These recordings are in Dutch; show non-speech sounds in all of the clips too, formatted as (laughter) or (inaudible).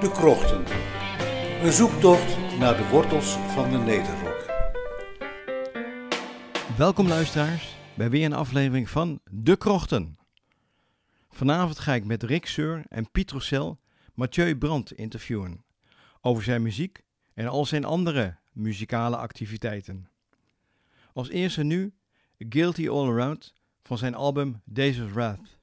De Krochten. Een zoektocht naar de wortels van de Nederrok. Welkom luisteraars bij weer een aflevering van De Krochten. Vanavond ga ik met Rick Seur en Piet Roussel Mathieu Brandt interviewen over zijn muziek en al zijn andere muzikale activiteiten. Als eerste nu Guilty All Around van zijn album of Wrath.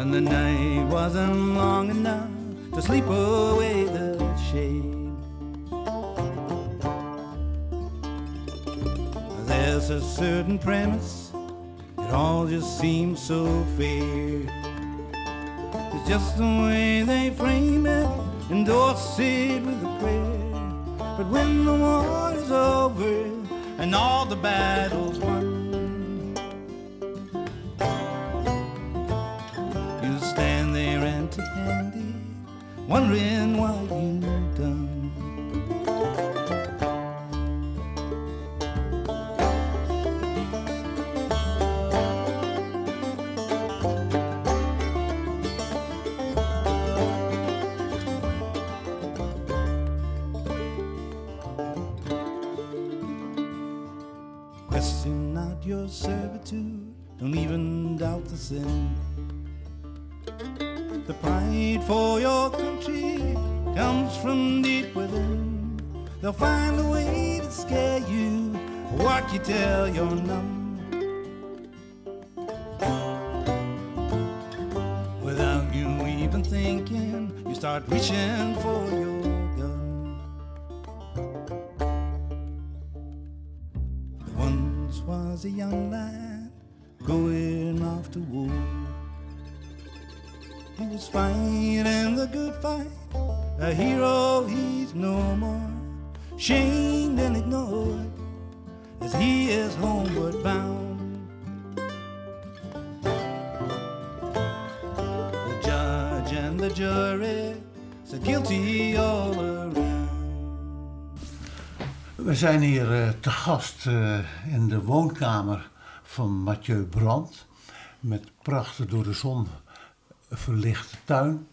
And the night wasn't long enough to sleep away the shame. There's a certain premise, it all just seems so fair. It's just the way they frame it, endorse it with a prayer. But when the war is over and all the battles won, wondering why you We zijn hier eh, te gast eh, in de woonkamer van Mathieu Brandt. Met prachtig door de zon verlichte tuin.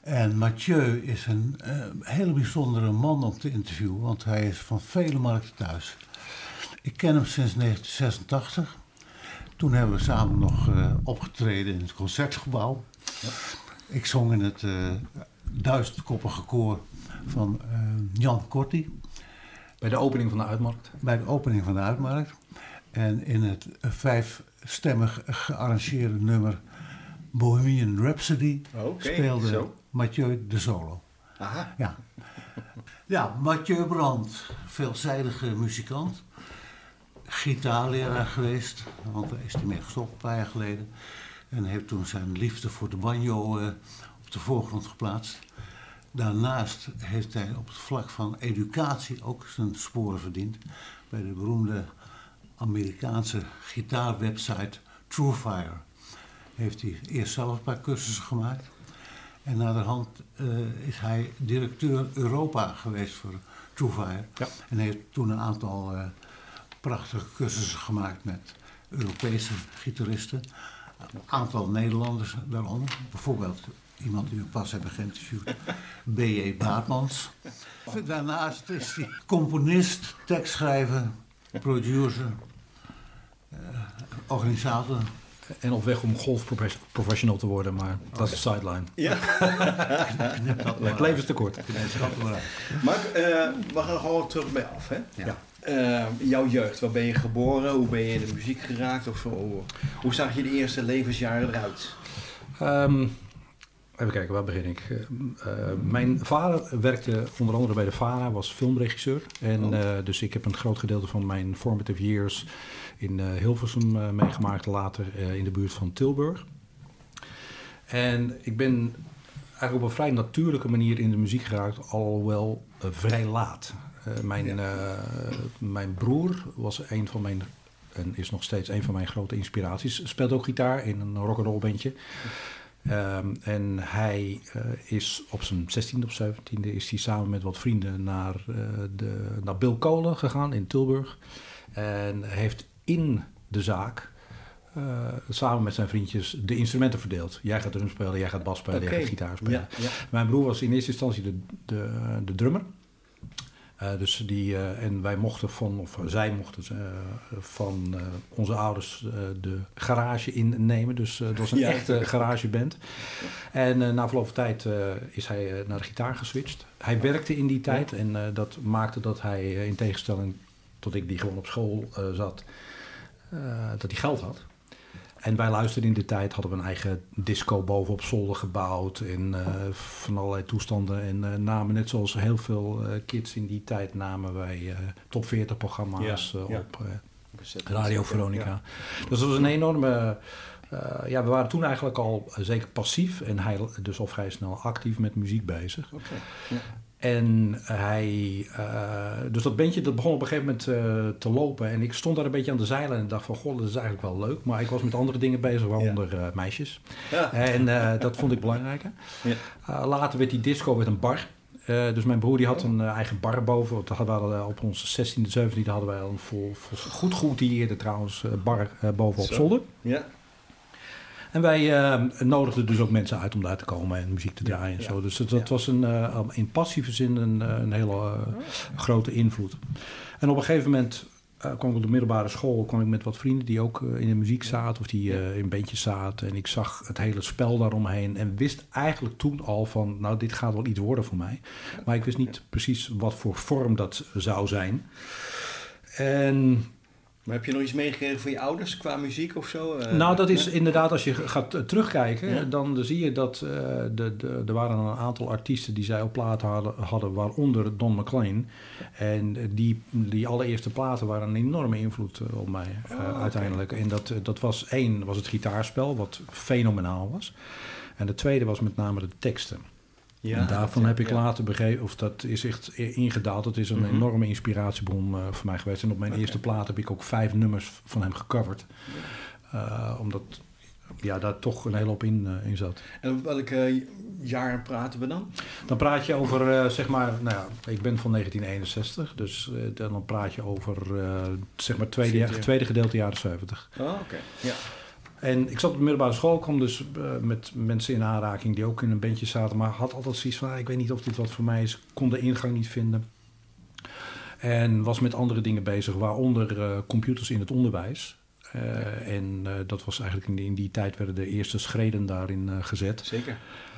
En Mathieu is een eh, hele bijzondere man om te interviewen, want hij is van vele markten thuis. Ik ken hem sinds 1986. Toen hebben we samen nog opgetreden in het concertgebouw. Ik zong in het duizendkoppige koor van Jan Korti Bij de opening van de uitmarkt. bij de opening van de uitmarkt. En in het vijfstemmig gearrangeerde nummer Bohemian Rhapsody speelde zo. Mathieu de solo. Aha. Ja. ja, Mathieu Brandt, veelzijdige muzikant. Gitaarleraar geweest, want daar is hij mee gestopt een paar jaar geleden. En heeft toen zijn liefde voor de banjo eh, op de voorgrond geplaatst. Daarnaast heeft hij op het vlak van educatie ook zijn sporen verdiend. Bij de beroemde Amerikaanse gitaarwebsite Truefire heeft hij eerst zelf een paar cursussen gemaakt. En naderhand eh is hij directeur Europa geweest voor Truefire. Ja. En heeft toen een aantal eh, prachtige cursussen gemaakt met Europese gitaristen. Een aantal Nederlanders daarom. Bijvoorbeeld iemand die we pas hebben geïnterviewd, B.J. Baatmans. Daarnaast is hij componist, tekstschrijver, producer, eh, organisator. En op weg om golfprofessional te worden, maar dat is de sideline. Ja. Het leven is te kort. maar eh, we gaan gewoon terug bij af, hè? Ja. Eh, jouw jeugd, waar ben je geboren? Hoe ben je in de muziek geraakt? Of hoe, hoe zag je de eerste levensjaren eruit? Ehm, even kijken, waar begin ik? Eh, mijn vader werkte onder andere bij de VARA, was filmregisseur. En Oh. eh, dus ik heb een groot gedeelte van mijn formative years in eh, Hilversum meegemaakt. Later in de buurt van Tilburg. En ik ben eigenlijk op een vrij natuurlijke manier in de muziek geraakt, alhoewel eh, vrij laat. Mijn, mijn broer was een van mijn, en is nog steeds een van mijn grote inspiraties. Speelt ook gitaar in een rock'n'roll bandje. Ehm, en hij eh, is op zijn 16e of 17e is hij samen met wat vrienden naar, eh, de, naar Bill Kolen gegaan in Tilburg. En heeft in de zaak eh, samen met zijn vriendjes de instrumenten verdeeld. Jij gaat drum spelen, jij gaat bas spelen, jij gaat gitaar spelen. Ja, ja. Mijn broer was in eerste instantie de, de, de drummer. Eh, dus die, eh, en wij mochten van, of zij mochten eh, van onze ouders de garage innemen. Dus dat was een (laughs) Ja. echte garageband. En na verloop van tijd is hij naar de gitaar geswitcht. Hij werkte in die tijd en dat maakte dat hij in tegenstelling tot ik die gewoon op school zat, dat hij geld had. En wij luisterden in de tijd, hadden we een eigen disco boven op zolder gebouwd. En eh, van allerlei toestanden. En eh, namen, net zoals heel veel eh, kids in die tijd, namen wij eh, top 40 programma's Ja, ja. op eh, Radio Veronica. Dus dat was een enorme... eh, ja, we waren toen eigenlijk al zeker passief. En hij dus al vrij snel actief met muziek bezig. Oké. En hij, eh, dus dat bandje dat begon op een gegeven moment eh, te lopen. En ik stond daar een beetje aan de zeilen en dacht van, goh, dat is eigenlijk wel leuk. Maar ik was met andere dingen bezig, waaronder eh, meisjes. Ja. En dat vond ik belangrijker. Ja. Later werd die disco werd een bar. Dus mijn broer die had een eh, eigen bar boven. Dat hadden we op onze 16e, 17e hadden wij al een vol, vol- goed geoutilleerde trouwens bar boven op Zo. zolder. Ja. En wij eh, nodigden dus ook mensen uit om daar te komen en muziek te draaien en zo. Dus dat, dat was een, eh, in passieve zin een, eh, een hele grote invloed. En op een gegeven moment kwam ik op de middelbare school kwam ik met wat vrienden die ook in de muziek zaten of die in bandjes zaten. En ik zag het hele spel daaromheen en wist eigenlijk toen al van, nou dit gaat wel iets worden voor mij. Maar ik wist niet precies wat voor vorm dat zou zijn. En Maar heb je nog iets meegekregen van je ouders qua muziek of zo? Eh, nou, dat is inderdaad, als je gaat eh, terugkijken, Ja. dan zie je dat eh, de, de, er waren een aantal artiesten die zij op plaat hadden, hadden waaronder Don McLean. En die, die allereerste platen waren een enorme invloed op mij Oh, uiteindelijk. En dat, dat was één, was het gitaarspel, wat fenomenaal was. En de tweede was met name de teksten. Ja, en daarvan heb ik later begrepen, of dat is echt ingedaald. Dat is een Mhm. enorme inspiratiebron eh, voor mij geweest. En op mijn eerste plaat heb ik ook vijf nummers van hem gecoverd. Eh, omdat ja, daar toch een hele hoop in, eh, in zat. En op welke jaar praten we dan? Dan praat je over, zeg maar, nou ja, ik ben van 1961. Dus dan praat je over, zeg maar, tweede, 40. tweede gedeelte jaren 70. Oh, oké. Ja. En ik zat op de middelbare school, kwam dus eh, met mensen in aanraking die ook in een bandje zaten, maar had altijd zoiets van, ah, ik weet niet of dit wat voor mij is, kon de ingang niet vinden. En was met andere dingen bezig, waaronder eh, computers in het onderwijs. Eh, En dat was eigenlijk in die, in die tijd werden de eerste schreden daarin gezet. Zeker.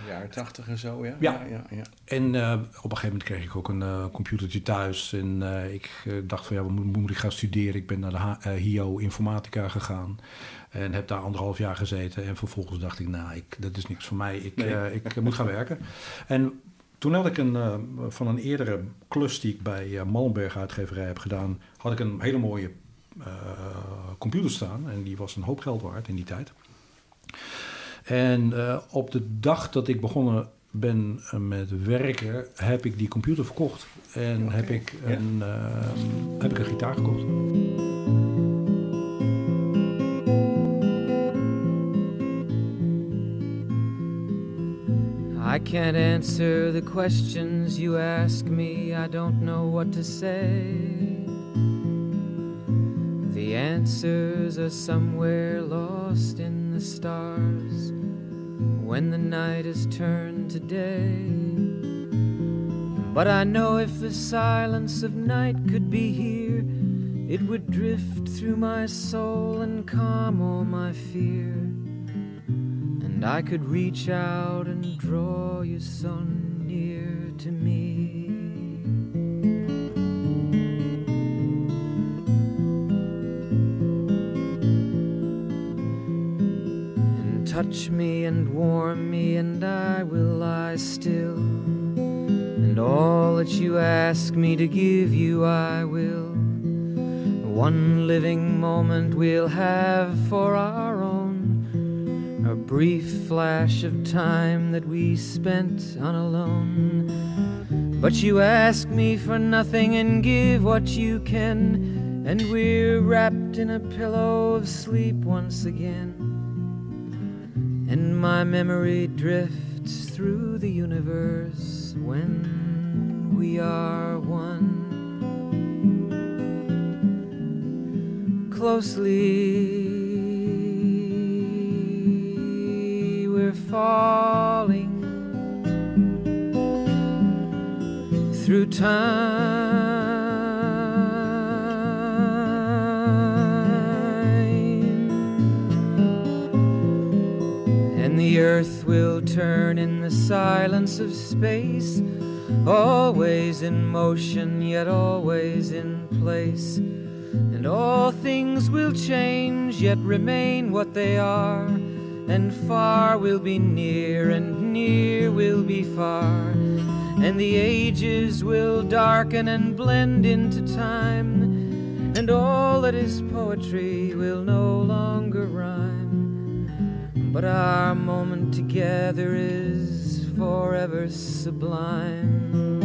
Jaren tachtig en zo, ja? Ja. ja, ja. En op een gegeven moment kreeg ik ook een computertje thuis. En ik dacht van ja, wat moet, moet ik gaan studeren? Ik ben naar de H- HIO Informatica gegaan. En heb daar anderhalf jaar gezeten. En vervolgens dacht ik, nou, ik, dat is niks voor mij. Ik, Nee. eh, ik moet gaan werken. En toen had ik een, eh, van een eerdere klus die ik bij eh, Malmberg uitgeverij heb gedaan... had ik een hele mooie eh, computer staan. En die was een hoop geld waard in die tijd. En eh, op de dag dat ik begonnen ben eh, met werken, heb ik die computer verkocht. En heb, ik een, eh, heb ik een gitaar gekocht. Can't answer the questions you ask me. I don't know what to say. The answers are somewhere lost in the stars when the night is turned to day. But I know if the silence of night could be here, it would drift through my soul and calm all my fear. I could reach out and draw you so near to me. And touch me and warm me, and I will lie still. And all that you ask me to give you, I will. One living moment we'll have for our brief flash of time that we spent on alone. But you ask me for nothing and give what you can. And we're wrapped in a pillow of sleep once again. And my memory drifts through the universe when we are one. Closely, falling through time. And the earth will turn in the silence of space, always in motion, yet always in place. And all things will change, yet remain what they are. And far will be near, and near will be far. And the ages will darken and blend into time. And all that is poetry will no longer rhyme. But our moment together is forever sublime.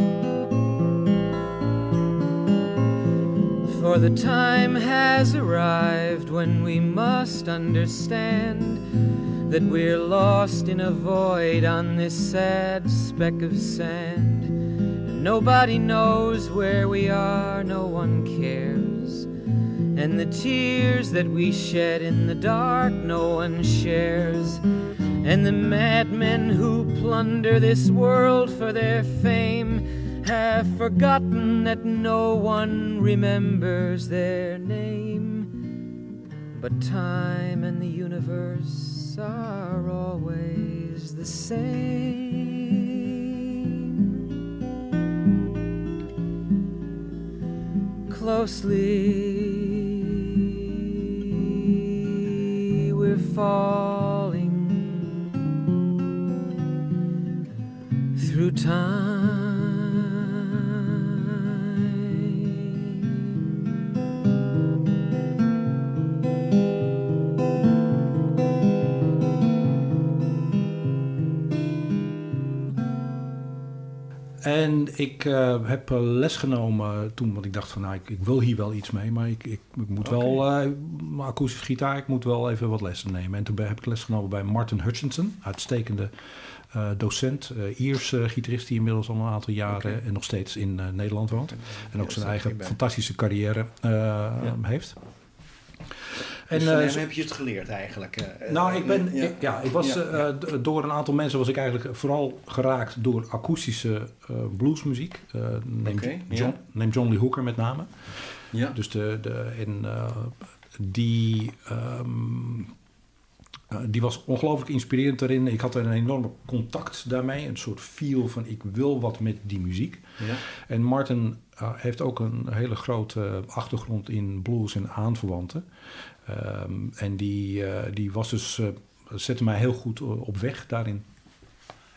For the time has arrived when we must understand that we're lost in a void on this sad speck of sand. And nobody knows where we are, no one cares. And the tears that we shed in the dark, no one shares. And the madmen who plunder this world for their fame have forgotten that no one remembers their name. But time and the universe are always the same. Closely, we're falling through En ik uh, heb les genomen toen, want ik dacht van nou, ik, ik wil hier wel iets mee, maar ik, ik, ik moet okay. wel, uh, mijn akoestische gitaar, ik moet wel even wat lessen nemen. En toen heb ik les genomen bij Martin Hutchinson, uitstekende uh, docent, Ierse gitarist die inmiddels al een aantal jaren okay. en nog steeds in Nederland woont. En ook zijn eigen fantastische carrière ja. heeft. En, dus van hem heb je het geleerd eigenlijk? Uh, nou, ik ben, ja. Ik, ja, ik was ja, door een aantal mensen was ik eigenlijk vooral geraakt door akoestische bluesmuziek. neem, okay, John, neem John Lee Hooker met name. Ja. Dus de, de en die, um, die was ongelooflijk inspirerend daarin. Ik had een enorme contact daarmee, een soort feel van ik wil wat met die muziek. Ja. En Martin heeft ook een hele grote achtergrond in blues en aanverwanten. Um, en die, uh, die was dus, uh, zette mij heel goed op weg daarin.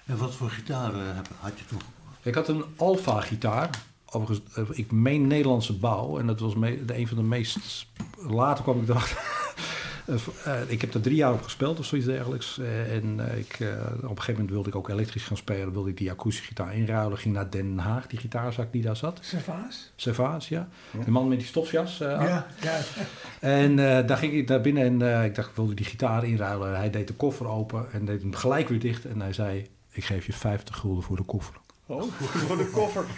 En wat voor gitaar had je toen? Ik had een Alfa-gitaar. Overigens, ik meen Nederlandse bouw. En dat was me, de, een van de meest... Later kwam ik erachter... ik heb er drie jaar op gespeeld of zoiets dergelijks. en ik, op een gegeven moment wilde ik ook elektrisch gaan spelen. wilde ik die akoestische gitaar inruilen. Ging naar Den Haag, die gitaarzak die daar zat. Servaas? Servaas, ja. ja. De man met die stofjas. ja, ja. En daar ging ik naar binnen en ik dacht, ik wilde die gitaar inruilen. Hij deed de koffer open en deed hem gelijk weer dicht. En hij zei, ik geef je 50 gulden voor de koffer. Oh, (laughs) voor de koffer. (laughs)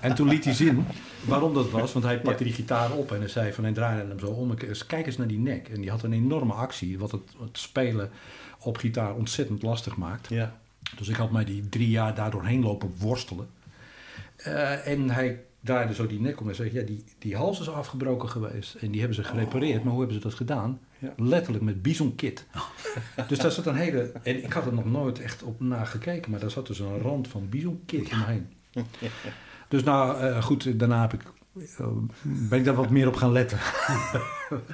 En toen liet hij zien waarom dat was. Want hij pakte die gitaar op en hij zei van... En draaide hem zo om. Kijk eens naar die nek. En die had een enorme actie. Wat het, het spelen op gitaar ontzettend lastig maakt. Ja. Dus ik had mij die drie jaar daardoorheen lopen worstelen. Eh, en hij draaide zo die nek om en zei... Ja, die, die hals is afgebroken geweest. En die hebben ze gerepareerd. Maar hoe hebben ze dat gedaan? Ja. Letterlijk met bison kit. (laughs) dus daar zat een hele... En ik had er nog nooit echt op nagekeken. Maar daar zat dus een rand van bison kit omheen. (laughs) Dus nou, eh, goed, daarna heb ik, eh, ben ik daar wat meer op gaan letten. (laughs)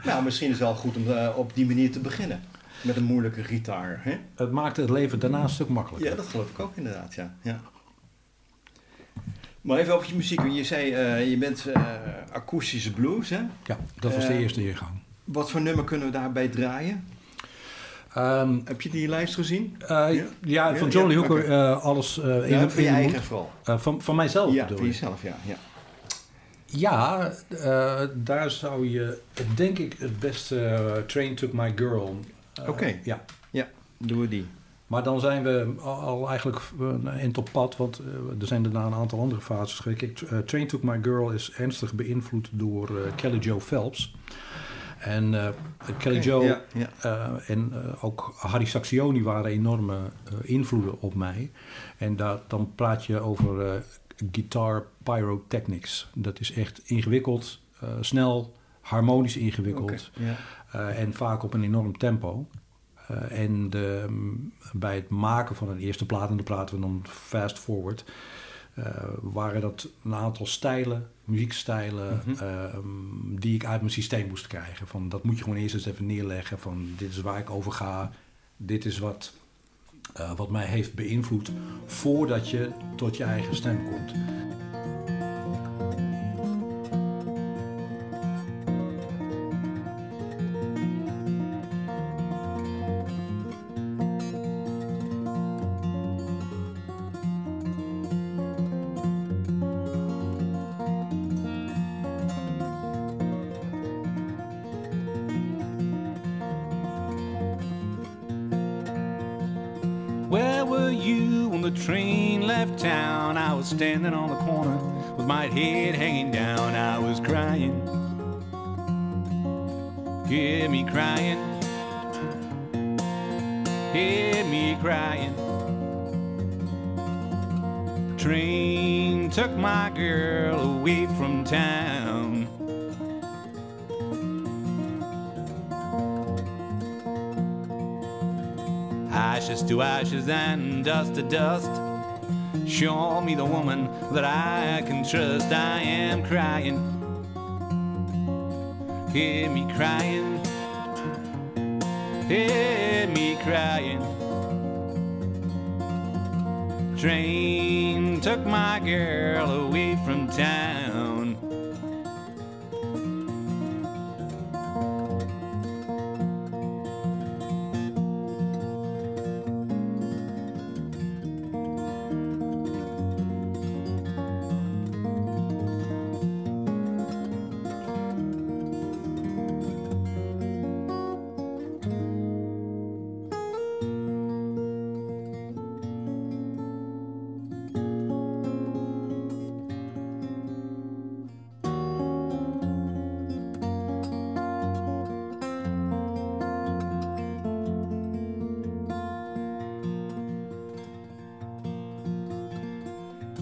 Nou, misschien is het wel goed om eh, op die manier te beginnen. Met een moeilijke gitaar. Hè? Het maakte het leven daarna een stuk makkelijker. Ja, dat geloof ik ook inderdaad, ja. ja. Maar even over je muziek. Je zei, eh, je bent eh, akoestische blues, hè? Ja, dat was de Eh, eerste ingang. Wat voor nummer kunnen we daarbij draaien? Ehm, Heb je die lijst gezien? Ja? ja, van Ja, Johnny ja, Hooker eh, alles in, Ja, de- voor je in eigen vooral. Van, van mijzelf Ja, je? jezelf, ja. ja. Ja, daar zou je denk ik het beste Train Took My Girl. Oké. Ja, Doen we die. Maar dan zijn we al, eigenlijk eh, eind op pad, want eh, er zijn daarna een aantal andere fases geweest. Kijk, eh, Train Took My Girl is ernstig beïnvloed door Kelly Joe Phelps. En Kelly Joe en ook Harry Saxioni waren enorme invloeden op mij. En daar, dan praat je over guitar pyrotechnics. Dat is echt ingewikkeld, snel, harmonisch ingewikkeld. En vaak op een enorm tempo. Eh, en de, mm, bij het maken van een eerste plaat, en dan praten we dan fast forward, eh, waren dat een aantal stijlen, muziekstijlen, Mhm. eh, die ik uit mijn systeem moest krijgen. Van, dat moet je gewoon eerst eens even neerleggen. Van, dit is waar ik over ga. Dit is wat, wat mij heeft beïnvloed voordat je tot je eigen stem komt. Train left town? I was standing on the corner with my head hanging down. I was crying. Hear me crying. Hear me crying. Train took my girl away from town. To ashes and dust to dust. Show me the woman that I can trust. I am crying. Hear me crying. Hear me crying. Train took my girl away from town.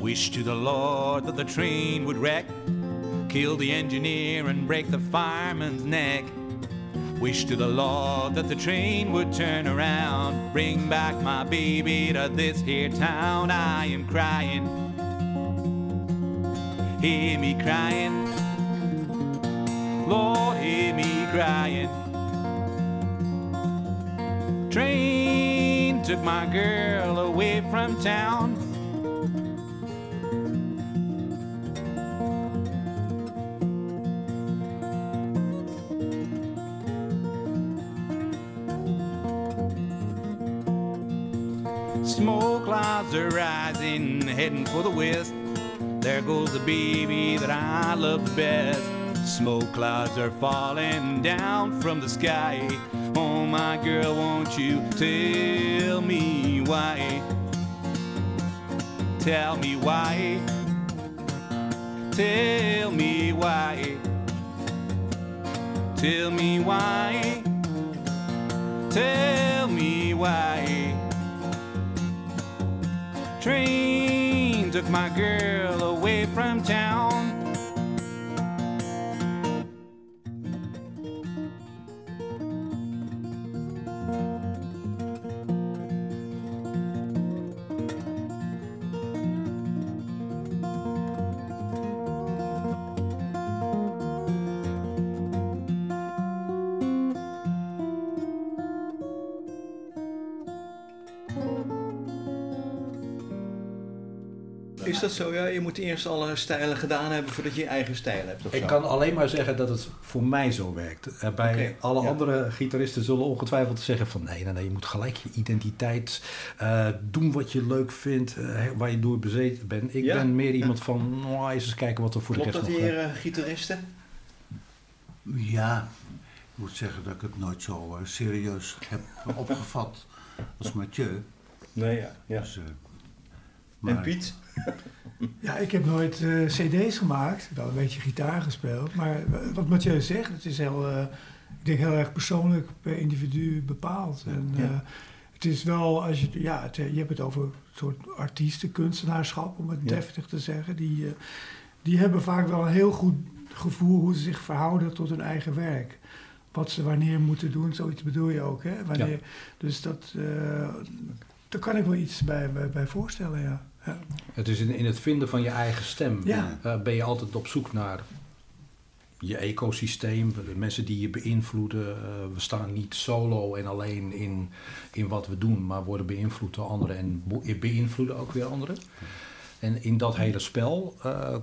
Wish to the Lord that the train would wreck, kill the engineer and break the fireman's neck. Wish to the Lord that the train would turn around, bring back my baby to this here town. I am crying. Hear me crying. Lord, hear me crying. Train took my girl away from town. Heading for the west. There goes the baby that I love the best. Smoke clouds are falling down from the sky. Oh, my girl, won't you tell me why? tell me why. Tell me why. Tell me why. Tell me why. Train took my girl away from town. Zo? Ja, je moet eerst alle stijlen gedaan hebben voordat je je eigen stijl hebt. Of Ik zo? kan alleen maar zeggen dat het voor mij zo werkt. Eh, Bij alle ja. andere gitaristen zullen ongetwijfeld zeggen van nee, nee, nee, je moet gelijk je identiteit eh, doen wat je leuk vindt, eh, waar je door bezeten bent. Ik Ja. ben meer iemand van, nou, eens eens kijken wat er voor Klopt de dat rest nog... hier eh, eh, gitaristen? Ja, ik moet zeggen dat ik het nooit zo serieus heb opgevat als Mathieu. Nee, ja. ja. Dus, En Piet? Ja, ik heb nooit eh, cd's gemaakt, wel een beetje gitaar gespeeld. Maar wat Mathieu zegt, het is heel, eh, ik denk heel erg persoonlijk per individu bepaald. En, Ja. eh, het is wel, als je, ja, het, je hebt het over een soort artiesten, kunstenaarschap, om het Ja. deftig te zeggen. Die, die hebben vaak wel een heel goed gevoel hoe ze zich verhouden tot hun eigen werk. Wat ze wanneer moeten doen, zoiets bedoel je ook, hè? Wanneer, Dus dat, daar kan ik wel iets bij, bij, bij voorstellen, ja. Ja. Het is in, in het vinden van je eigen stem. Ja. eh, ben je altijd op zoek naar je ecosysteem, de mensen die je beïnvloeden. Eh, we staan niet solo en alleen in, in wat we doen, maar worden beïnvloed door anderen en beïnvloeden ook weer anderen. En in dat hele spel eh,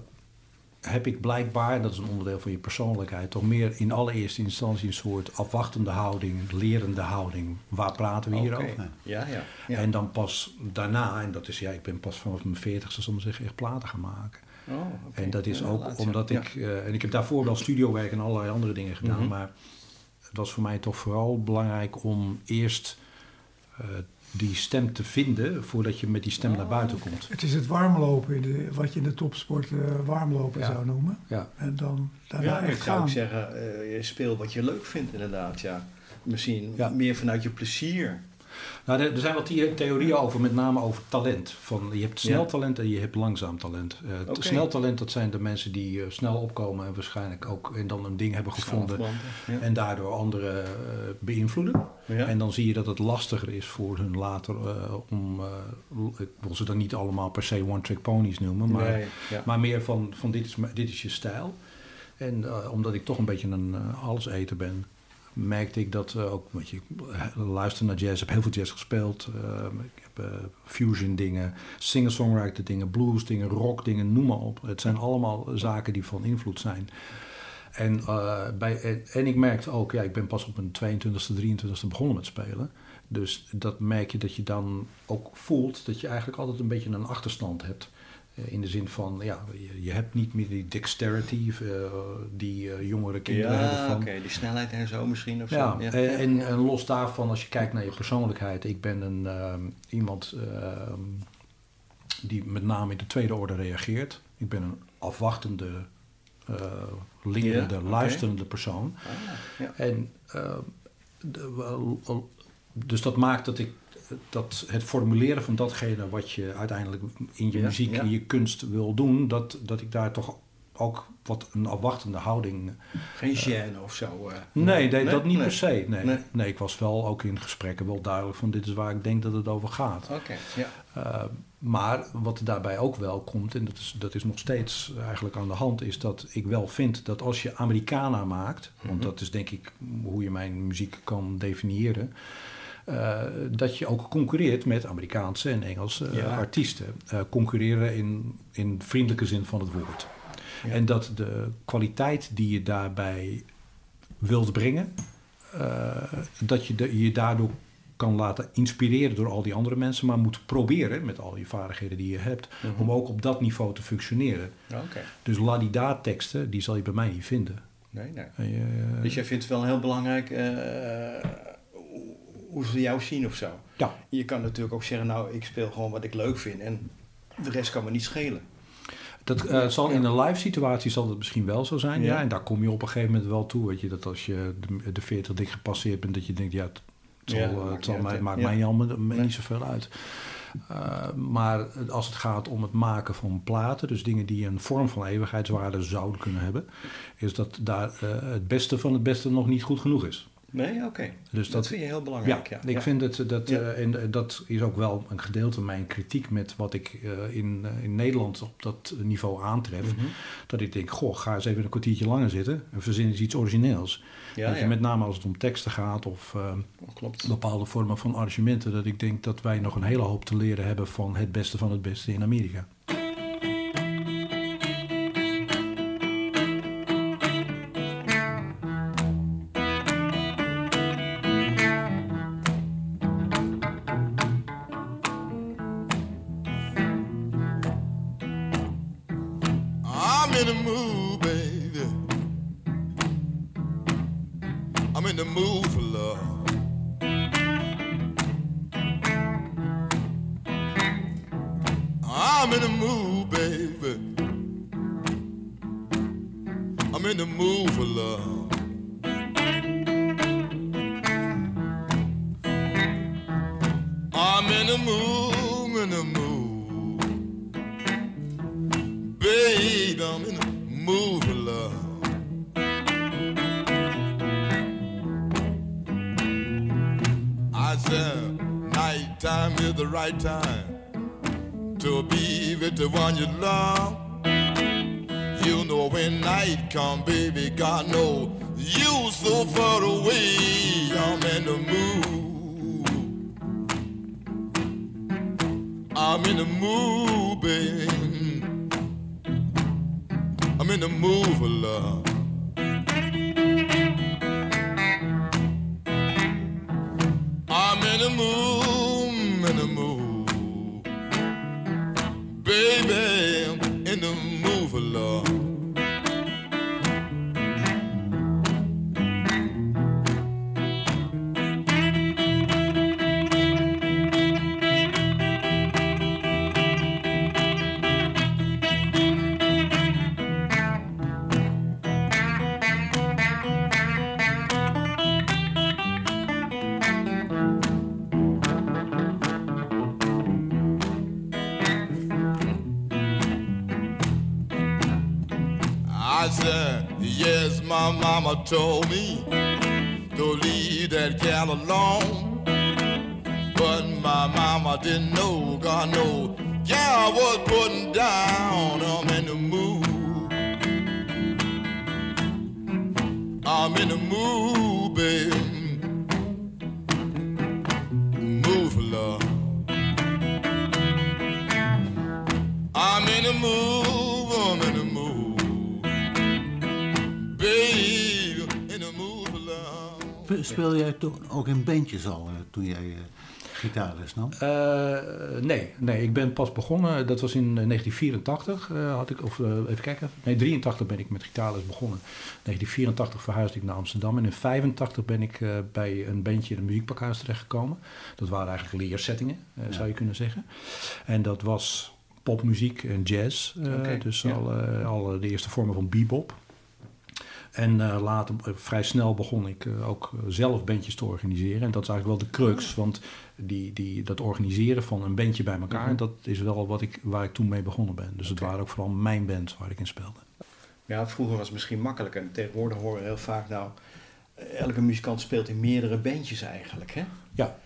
heb ik blijkbaar, dat is een onderdeel van je persoonlijkheid, toch meer in allereerste instantie een soort afwachtende houding, lerende houding. Waar praten we hier over? Ja, ja. ja. En dan pas daarna, en dat is ja, ik ben pas vanaf mijn veertigste soms zeggen echt platen gaan maken. Oh. En dat is Ja, ook laat, omdat Ja. ik, eh, en ik heb daarvoor wel studiowerk en allerlei andere dingen gedaan, Mhm. maar het was voor mij toch vooral belangrijk om eerst eh, die stem te vinden voordat je met die stem naar buiten komt. Het is het warmlopen, in de, wat je in de topsport eh, warmlopen Ja. zou noemen. Ja. En dan daarna Ja, ik echt zou gaan. ook zeggen, eh, je speelt wat je leuk vindt inderdaad, ja. Misschien Ja. meer vanuit je plezier. Nou, er, zijn wat the- theorieën over, met name over talent. Van, je hebt snel talent en je hebt langzaam talent. Oké. Snel talent, dat zijn de mensen die eh, snel opkomen en waarschijnlijk ook en dan een ding hebben gevonden. Ja. En daardoor anderen eh, beïnvloeden. Ja. En dan zie je dat het lastiger is voor hun later om. ik wil ze dan niet allemaal per se one-trick ponies noemen, maar, Nee, ja. maar meer van, van dit, is, dit is je stijl. En omdat ik toch een beetje een alleseter ben, merkte ik dat eh, ook. Weet je, eh, luister naar jazz, heb heel veel jazz gespeeld. eh, ik heb eh, fusion dingen, singer-songwriter dingen, blues dingen, rock dingen, noem maar op. Het zijn allemaal zaken die van invloed zijn. En, bij, ik merkte ook, ja, ik ben pas op mijn 22e, 23e begonnen met spelen. Dus dat merk je dat je dan ook voelt dat je eigenlijk altijd een beetje een achterstand hebt. Eh, in de zin van, ja, je, hebt niet meer die dexterity eh, die eh, jongere kinderen hebben Ja, van. oké, die snelheid en zo misschien of zo. Ja, Ja, en, los daarvan, als je kijkt naar je persoonlijkheid. Ik ben een, iemand ehm, die met name in de tweede orde reageert. Ik ben een afwachtende, lerende, luisterende persoon. Ah. En ehm, de- dus dat maakt dat ik dat het formuleren van datgene wat je uiteindelijk in je Ja, muziek, ja. in je kunst wil doen, dat, dat ik daar toch ook wat een afwachtende houding Geen gêne of zo. eh. Nee, nee, dat niet nee. per se. Nee. Nee. Nee. ik was wel ook in gesprekken wel duidelijk van dit is waar ik denk dat het over gaat. Oké, ja. Uh, maar wat daarbij ook wel komt, en dat is, dat is nog steeds eigenlijk aan de hand, is dat ik wel vind dat als je Americana maakt, want Mhm. dat is denk ik hoe je mijn muziek kan definiëren, uh, dat je ook concurreert met Amerikaanse en Engelse Ja. artiesten. Uh, concurreren in, in vriendelijke zin van het woord. Ja. En dat de kwaliteit die je daarbij wilt brengen, dat je de, je daardoor kan laten inspireren door al die andere mensen, maar moet proberen met al die vaardigheden die je hebt, Mhm. om ook op dat niveau te functioneren. Oké. Dus ladida teksten, die zal je bij mij niet vinden. Nee, nee. Je- Dus jij vindt het wel heel belangrijk eh, hoe ze jou zien of zo. Ja. Je kan natuurlijk ook zeggen, nou, ik speel gewoon wat ik leuk vind. En de rest kan me niet schelen. Dat eh, zal in een live situatie zal dat misschien wel zo zijn, ja. Ja. En daar kom je op een gegeven moment wel toe, weet je, dat als je de, de 40 dik gepasseerd bent, dat je denkt, ja, het, zal, Ja, eh, het zal mij, maakt ja. mij jammer, Nee. niet zoveel uit. Eh, maar als het gaat om het maken van platen, dus dingen die een vorm van eeuwigheidswaarde zouden kunnen hebben, is dat daar het beste van het beste nog niet goed genoeg is. Nee, oké. Dus dat, dat, vind je heel belangrijk. Ja, ik Ja. vind dat, dat, Ja. eh, en eh, dat is ook wel een gedeelte van mijn kritiek met wat ik eh, in, in Nederland op dat niveau aantref. Mhm. Dat ik denk, goh, ga eens even een kwartiertje langer zitten en verzin eens iets origineels. Ja, Weet je, ja. Met name als het om teksten gaat of eh, klopt. bepaalde vormen van arrangementen. Dat ik denk dat wij nog een hele hoop te leren hebben van het beste van het beste in Amerika. I'm in the mood for love. I said, nighttime is the right time to be with the one you love. You know when night come, baby, God know you so far away. I'm in the mood. I'm in the mood, baby. In the mood for love. told Speel jij toen ook in bandjes al eh, toen jij eh, gitaarles nam? Eh, nee, nee, ik ben pas begonnen. Dat was in eh, 1984. eh, had ik, of even kijken. Nee, 83 ben ik met gitaarles begonnen. 1984 verhuisde ik naar Amsterdam. En in 85 ben ik bij een bandje in een muziekpakhuis terechtgekomen. Dat waren eigenlijk leersettingen, zou je kunnen zeggen. En dat was popmuziek en jazz. dus ja. al, al de eerste vormen van bebop. En eh, later, eh, vrij snel begon ik eh, ook zelf bandjes te organiseren. En dat is eigenlijk wel de crux. Want die, die, dat organiseren van een bandje bij elkaar... Dat is wel wat ik, waar ik toen mee begonnen ben. Dus het waren ook vooral mijn bands waar ik in speelde. Ja, vroeger was het misschien makkelijker. En tegenwoordig horen we heel vaak nou... Elke muzikant speelt in meerdere bandjes eigenlijk, hè? Ja.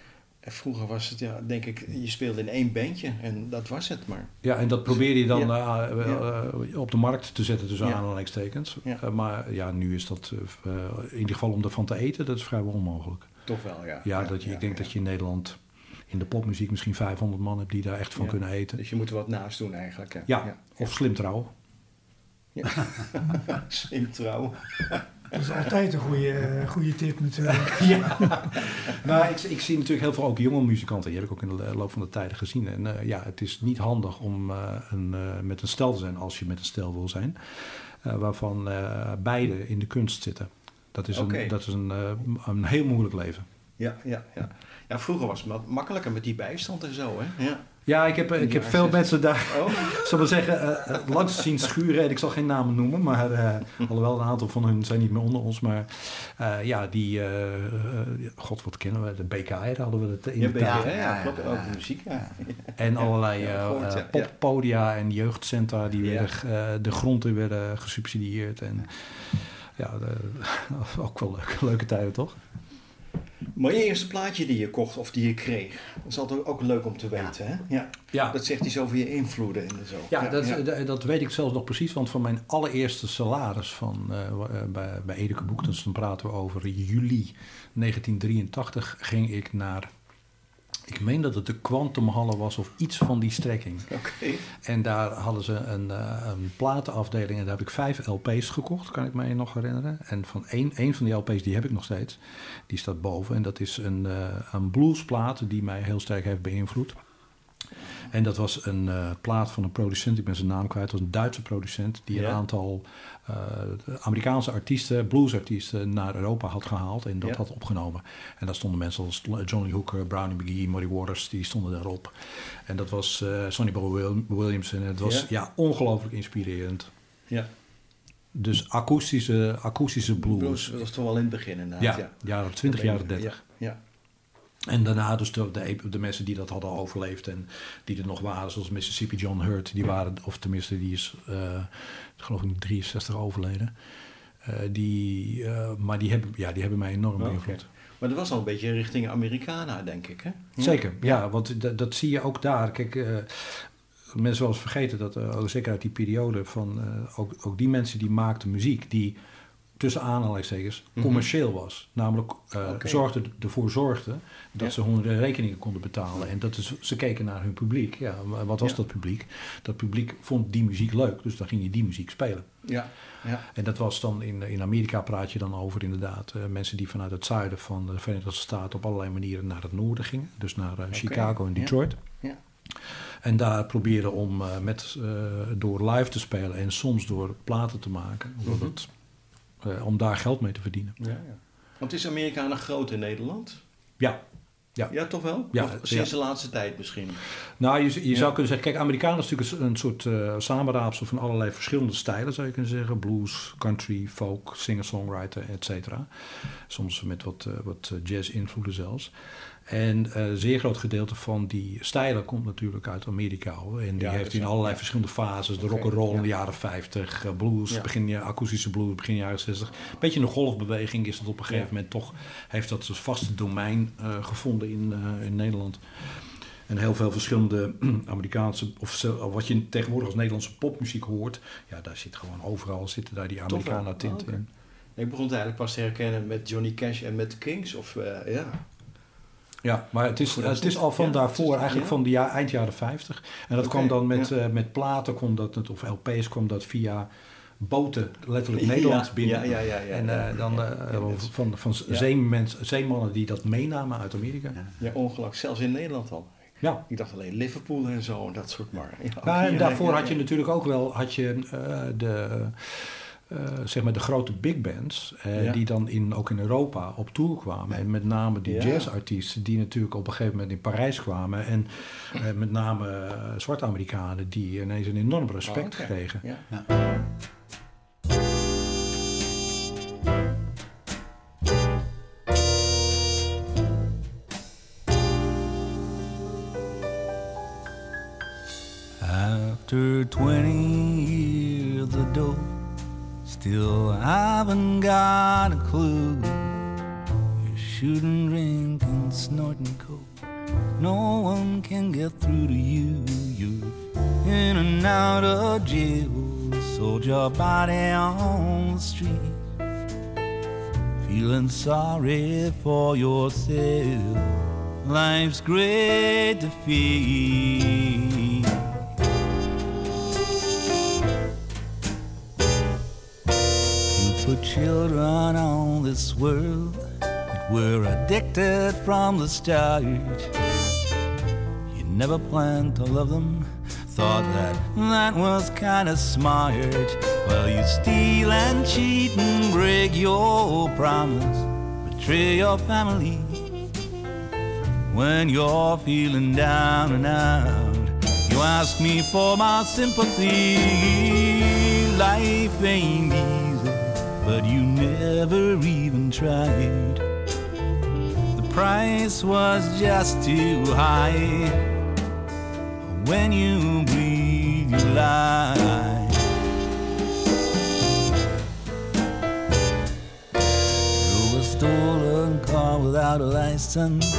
En vroeger was het, ja, denk ik, je speelde in één bandje en dat was het maar. Ja, en dat probeerde je dan Ja. eh, eh, op de markt te zetten tussen Ja. aanhalingstekens. Ja. Eh, maar ja, nu is dat eh, eh, in ieder geval om ervan te eten, dat is vrijwel onmogelijk. Toch wel, ja. Ja, dat je, ik denk dat je in Nederland in de popmuziek misschien 500 man hebt die daar echt van kunnen eten. Dus je moet er wat naast doen eigenlijk. Hè? Ja, of slim trouwen. Ja. (laughs) Slim trouw. Dat is altijd een goede, goede tip natuurlijk. (laughs) Ja. (laughs) nou, ik, ik zie natuurlijk heel veel ook jonge muzikanten. Die heb ik ook in de loop van de tijden gezien. En eh, ja, het is niet handig om eh, een, eh, met een stel te zijn als je met een stel wil zijn. eh, waarvan eh, beide in de kunst zitten. Dat is, een, dat is een, eh, een heel moeilijk leven. Ja, ja, ja. Ja, vroeger was het makkelijker met die bijstand en zo, hè? Ja. Ja, ik heb, ik heb veel mensen daar, Oh, (laughs) zal maar zeggen, eh, eh, langs zien schuren. En ik zal geen namen noemen, maar eh, alhoewel een aantal van hun zijn niet meer onder ons. Maar eh, ja, die, eh, eh, god wat kennen we, de BKR hadden we het in ja, de hè? ja, klopt. Ook de muziek, ja. (laughs) En allerlei eh, eh, poppodia en jeugdcentra die Ja. werden, eh, de grond in werden gesubsidieerd. En ja, de- (laughs) ook wel leuke, leuke tijden toch? Maar je eerste plaatje die je kocht of die je kreeg, dat is altijd ook leuk om te weten, hè? Ja. Ja, Dat zegt iets over je invloeden en zo. Ja, dat, ja. dat- dat weet ik zelfs nog precies, want van mijn allereerste salaris van, eh, eh, bij, bij Edeke Boek, dus dan praten we over juli 1983, ging ik naar, ik meen dat het de Quantumhallen was of iets van die strekking. (laughs) Oké. En daar hadden ze een, eh, een platenafdeling en daar heb ik vijf LP's gekocht, kan ik mij nog herinneren. En van één, één van die LP's, die heb ik nog steeds, die staat boven. En dat is een, eh, een bluesplaat die mij heel sterk heeft beïnvloed. En dat was een eh, plaat van een producent, ik ben zijn naam kwijt, het was een Duitse producent die een aantal eh, Amerikaanse artiesten, bluesartiesten, naar Europa had gehaald en dat had opgenomen. En daar stonden mensen als Johnny Hooker, Brownie McGee, Muddy Waters, die stonden daarop. En dat was eh Sonny Boy Wil- Williams en het was Ja. ja. ongelooflijk inspirerend. Ja. Dus akoestische, akoestische blues. Blues, dat was toch wel in het begin inderdaad. Ja, ja. jaren 20, jaren 30. Ja, ja. En daarna dus de, de, de mensen die dat hadden overleefd en die er nog waren, zoals Mississippi John Hurt, die waren, of tenminste die is, eh geloof ik, 63 overleden. Eh, die, eh, maar die hebben, ja, die hebben mij enorm Oké. beïnvloed. Maar dat was al een beetje richting Americana, denk ik, hè? Ja. Zeker, ja, want dat, dat zie je ook daar. Kijk, mensen wel eens vergeten dat, zeker uit die periode, van ook, ook die mensen die maakten muziek, die tussen aanhalingstekens Mhm. commercieel was. Namelijk eh zorgde, ervoor zorgden dat Ja. ze hun rekeningen konden betalen. En dat is, ze keken naar hun publiek. Ja, wat was Ja. dat publiek? Dat publiek vond die muziek leuk, dus dan ging je die muziek spelen. Ja, ja. En dat was dan in, in Amerika praat je dan over inderdaad eh, mensen die vanuit het zuiden van de Verenigde Staten op allerlei manieren naar het noorden gingen. Dus naar eh, Chicago en. Detroit. Ja. En daar probeerden om met, door live te spelen en soms door platen te maken. omdat Mhm. Eh, om daar geld mee te verdienen. Ja, ja. Want is Amerikaana groot in Nederland? Ja. Ja. Ja, toch wel? Ja, Of sinds de laatste tijd misschien? Nou, je, je zou kunnen zeggen, kijk, Amerikanen is natuurlijk een soort eh, samenraapsel van allerlei verschillende stijlen, zou je kunnen zeggen. Blues, country, folk, singer-songwriter, et cetera. Soms met wat, eh, wat jazz-invloeden zelfs. En eh, een zeer groot gedeelte van die stijlen komt natuurlijk uit Amerika. hoor. En die Ja, dat heeft in allerlei ja. verschillende fases. De Oké, rock'n'roll in de ja. jaren 50, eh, blues, begin akoestische blues, begin jaren 60. Een beetje een golfbeweging is het op een gegeven moment toch, heeft dat zijn vaste domein eh, gevonden in, eh, in Nederland. En heel veel verschillende (clears throat) Amerikaanse, of wat je tegenwoordig als Nederlandse popmuziek hoort, ja, daar zit gewoon overal zitten daar die? Americana tint Oh, in. Ik begon het eigenlijk pas te herkennen met Johnny Cash en met de Kings. Of, eh, ja. Ja, maar het is, het is al van ja, daarvoor, eigenlijk ja. van de ja, eind jaren 50. En dat kwam dan met, ja. eh, met platen, kwam dat, of LP's kwam dat via boten, letterlijk Ja, Nederlands binnen. ja, ja, ja, ja, en ja. eh, dan Ja, ja, is- van, van Ja. zeemens, zeemannen die dat meenamen uit Amerika. Ja. ja, ongelukkig. Zelfs in Nederland al. Ik dacht alleen Liverpool en zo en dat soort maar. Ja, Nou, en ja, daarvoor ja, had je ja. natuurlijk ook wel had je, de, eh, zeg maar de grote big bands, eh, Ja. die dan in, ook in Europa op tour kwamen. En met name die Ja. jazzartiesten, die natuurlijk op een gegeven moment in Parijs kwamen. En eh, met name zwarte Amerikanen, die ineens een enorm respect Oh, kregen. Ja. After 20 years ago, still I haven't got a clue. You're shooting, drinking, snorting coke. No one can get through to you. You're in and out of jail, sold your body on the street. Feeling sorry for yourself. Life's great defeat. Children on this world that were addicted from the start. You never planned to love them, thought that that was kind of smart. Well, you steal and cheat and break your promise, betray your family when you're feeling down and out. You ask me for my sympathy. Life ain't easy, but you never even tried. The price was just too high. When you breathe, you lie. Drove a stolen car without a license.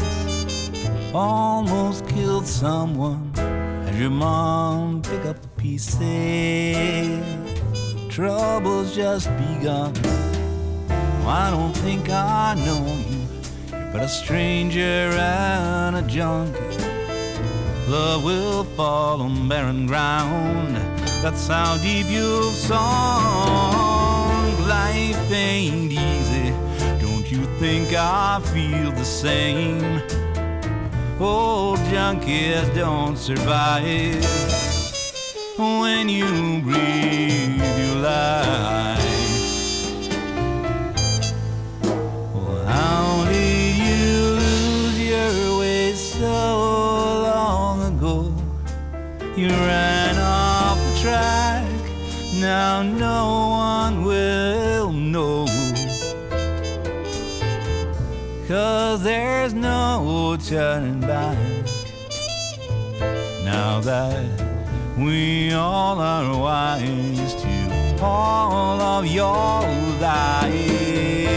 Almost killed someone. Had your mom pick up the pieces. Trouble's just begun. I don't think I know you. But a stranger and a junkie. Love will fall on barren ground. That's how deep you've sunk. Life ain't easy. Don't you think I feel the same? Old junkies don't survive. When you breathe, you lie. Well, how did you lose your way so long ago? You ran off the track, now no one will know. Cause there's no turning back. Now that we all are wise to all of your lies.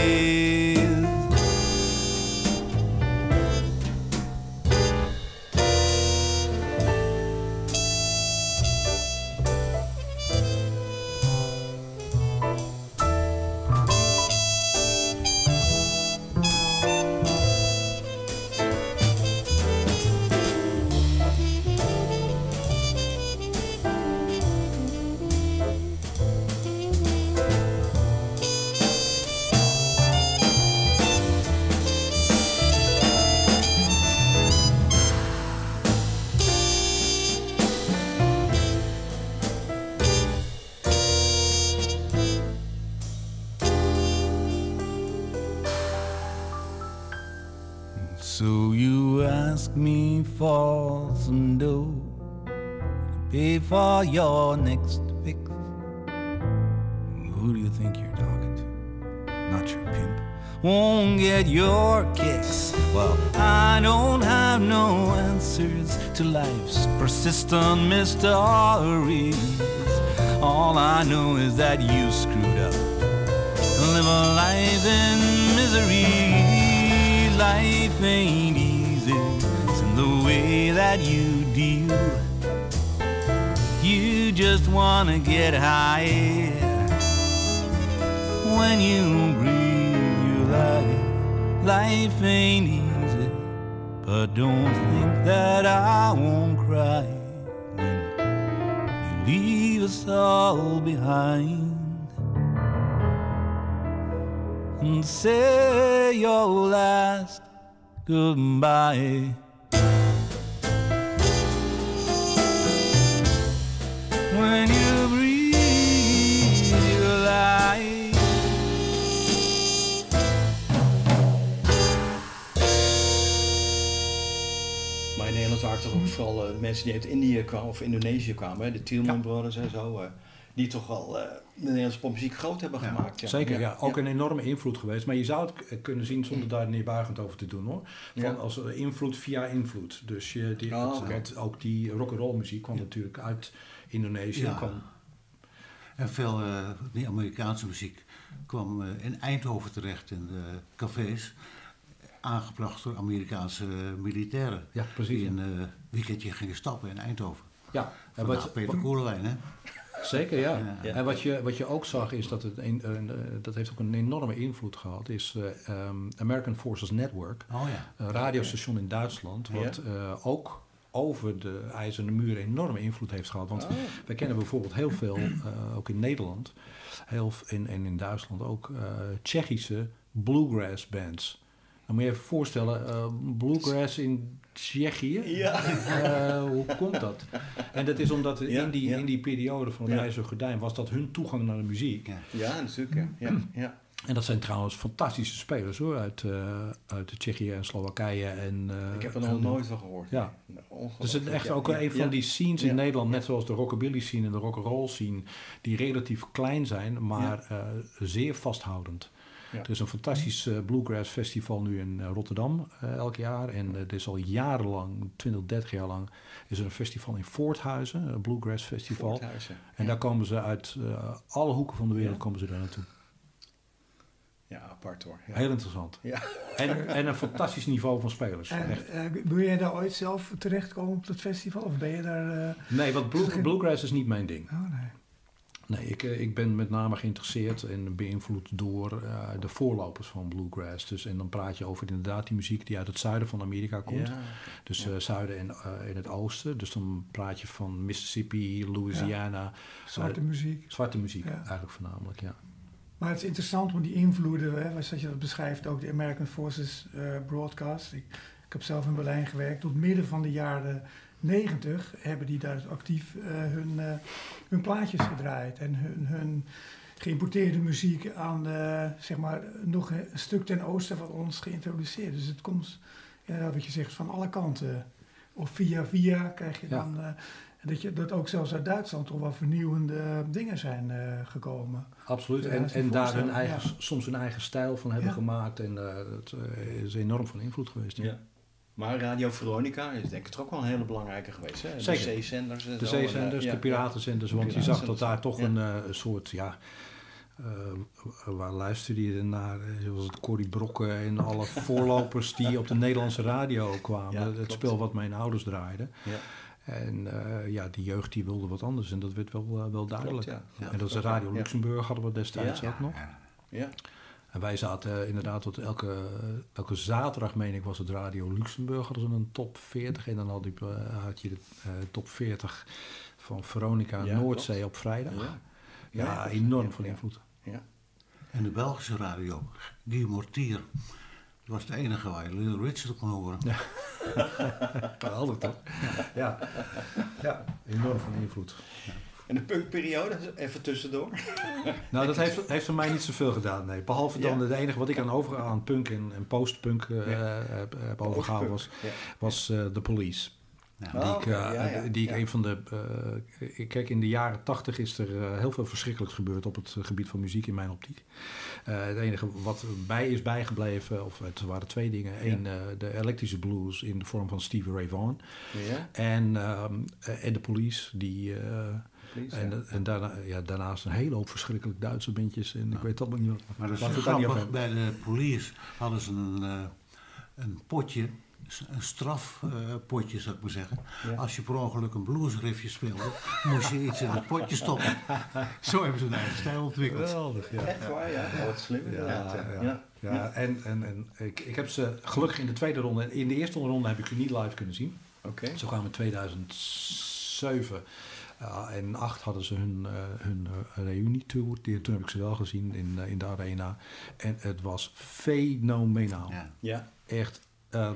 For dough to pay for your next fix. Who do you think you're talking to? Not your pimp. Won't get your kicks. Well, I don't have no answers to life's persistent mysteries. All I know is that you screwed up. Live a life in misery. Life ain't easy. The way that you deal. You just wanna get high. When you breathe, you lie. Life ain't easy. But don't think that I won't cry when you leave us all behind. and say your last goodbye. Nederland waren toch ook vooral eh, mensen die uit Indië kwamen of Indonesië kwamen, hè? de Tielman Brothers en zo, eh, die toch wel eh, de Nederlandse popmuziek groot hebben gemaakt. Ja. Zeker, ja. Ook een enorme invloed geweest. Maar je zou het kunnen zien zonder daar neerbuigend over te doen hoor. Van Ja. als invloed via invloed. Dus je, die, Oh, het- oké. het- ook die rock'n'roll muziek kwam natuurlijk uit Indonesië. Ja. Kwam, En veel eh, die Amerikaanse muziek kwam eh, in Eindhoven terecht in de cafés. Aangebracht door Amerikaanse militairen. Ja, precies, Die een eh, weekendje gingen stappen in Eindhoven. ja, en wat, Peter Koelewijn, hè? Zeker, ja. Ja. En wat je, wat je ook zag is dat het een, een, eh, dat heeft ook een enorme invloed gehad, is eh, ehm, American Forces Network, Oh ja. een radiostation in Duitsland, wat eh, ook over de ijzeren muur enorme invloed heeft gehad. Want wij kennen bijvoorbeeld heel veel, eh, ook in Nederland, heel, in, en in Duitsland ook, eh, Tsjechische bluegrass bands. Dan moet je even voorstellen, eh, bluegrass in Tsjechië. Ja. Eh, hoe komt dat? En dat is omdat Ja, in, die, ja. in die periode van het. IJzeren Gordijn was dat hun toegang naar de muziek. Ja. Ja, natuurlijk. Ja. Ja, ja. En dat zijn trouwens fantastische spelers hoor, uit, uh, uit Tsjechië en Slowakije. En, uh, ik heb er nog nooit van gehoord. Ja. Dus het is echt ook een van die scenes in Nederland, net zoals de rockabilly scene en de rock'n'roll scene, die relatief klein zijn, maar uh, zeer vasthoudend. Er is een fantastisch bluegrass festival nu in Rotterdam elk jaar. En er is al jarenlang, 20, 30 jaar lang, is er een festival in Voorthuizen, een bluegrass festival. Voorthuizen, en daar komen ze uit alle hoeken van de wereld komen ze daar naartoe. Ja, apart hoor. Ja. Heel interessant. Ja. En, en een fantastisch niveau van spelers. En, uh, wil jij daar ooit zelf terechtkomen op dat festival? Of ben je daar... Uh, nee, want blue, bluegrass is niet mijn ding. Oh, nee. Nee, ik, ik ben met name geïnteresseerd en beïnvloed door uh, de voorlopers van bluegrass. Dus, en dan praat je over inderdaad die muziek die uit het zuiden van Amerika komt. Ja, dus uh, zuiden en uh, in het oosten. Dus dan praat je van Mississippi, Louisiana. Ja. Zwarte muziek. Zwarte muziek eigenlijk voornamelijk, ja. Maar het is interessant om die invloeden, hè, zoals je dat beschrijft, ook de American Forces Broadcast. Ik, ik, heb zelf in Berlijn gewerkt. Tot midden van de jaren 90 hebben die daar actief uh, hun, uh, hun plaatjes gedraaid. En hun, hun geïmporteerde muziek aan, zeg maar, nog een stuk ten oosten van ons geïntroduceerd. Dus het komt, inderdaad, wat je zegt, van alle kanten. Of via via krijg je dan... Ja. En dat, je, dat ook zelfs uit Duitsland toch wel vernieuwende dingen zijn uh, gekomen. Absoluut. En, en daar hun eigen, ja. soms hun eigen stijl van hebben ja. gemaakt. En uh, dat uh, is enorm van invloed geweest. Ja. Maar Radio Veronica is denk ik toch ook wel een hele belangrijke geweest. Hè? Zeker. De zeezenders. De zeezenders, de piratenzenders. Want je zag dat daar toch een, een soort... Ja, uh, waar luisterde je naar? Zoals het Corrie Brokken en alle (laughs) voorlopers die op de Nederlandse radio kwamen. Ja, het klopt. spel wat mijn ouders draaiden. Ja. En uh, ja, die jeugd die wilde wat anders en dat werd wel, uh, wel duidelijk. Klopt, ja. Ja, en dat is Radio. Luxemburg hadden we destijds ook nog. Ja. En wij zaten inderdaad tot elke, elke zaterdag, meen ik, was het Radio Luxemburg. Hadden ze een top 40 en dan had, die, had je de top 40 van Veronica Noordzee klopt. op vrijdag. Ja, ja enorm van invloed. Ja. En de Belgische radio, Guy Mortier. Dat was de enige waar je Little Richard kon horen. Ja. (laughs) Geweldig toch? Ja. ja, enorm van invloed. En de punkperiode, even tussendoor? nou, dat heeft, heeft voor mij niet zoveel gedaan, nee. Behalve dan ja. het enige wat ik aan over aan punk en, en post-punk uh, ja. heb, heb overgehaald was, ja. was uh, The Police. Ja. Die Oh, ik, uh, die ik een van de. Kijk, in de jaren tachtig is er heel veel verschrikkelijks gebeurd op het gebied van muziek in mijn optiek. Het enige wat bij is bijgebleven, of het waren twee dingen. Eén, de elektrische blues in de vorm van Stevie Ray Vaughan. Ja. En, um, en de police, die. En, ja. en daarna, ja, daarnaast een hele hoop verschrikkelijk Duitse bandjes. En ik weet dat nog niet wat. Maar dat is we grappig. Bij de police hadden ze een, uh, een potje, een strafpotje uh, zou ik maar zeggen. Ja. Als je per ongeluk een bluesriffje speelde, (laughs) moest je iets in het potje stoppen. (laughs) Zo hebben ze een eigen stijl ontwikkeld. Geweldig, ja. Echt waar, ja. Oh, wat slim Ja, inderdaad. ja, Ja. ja. ja. en, en, en ik, ik heb ze gelukkig in de tweede ronde... In de eerste ronde heb ik ze niet live kunnen zien. Oké. Zo kwamen in 2007 uh, en 8 hadden ze hun, uh, hun uh, reunietour. Die, toen heb ik ze wel gezien in, in de arena. En het was fenomenaal. Ja. Ja. Echt, uh,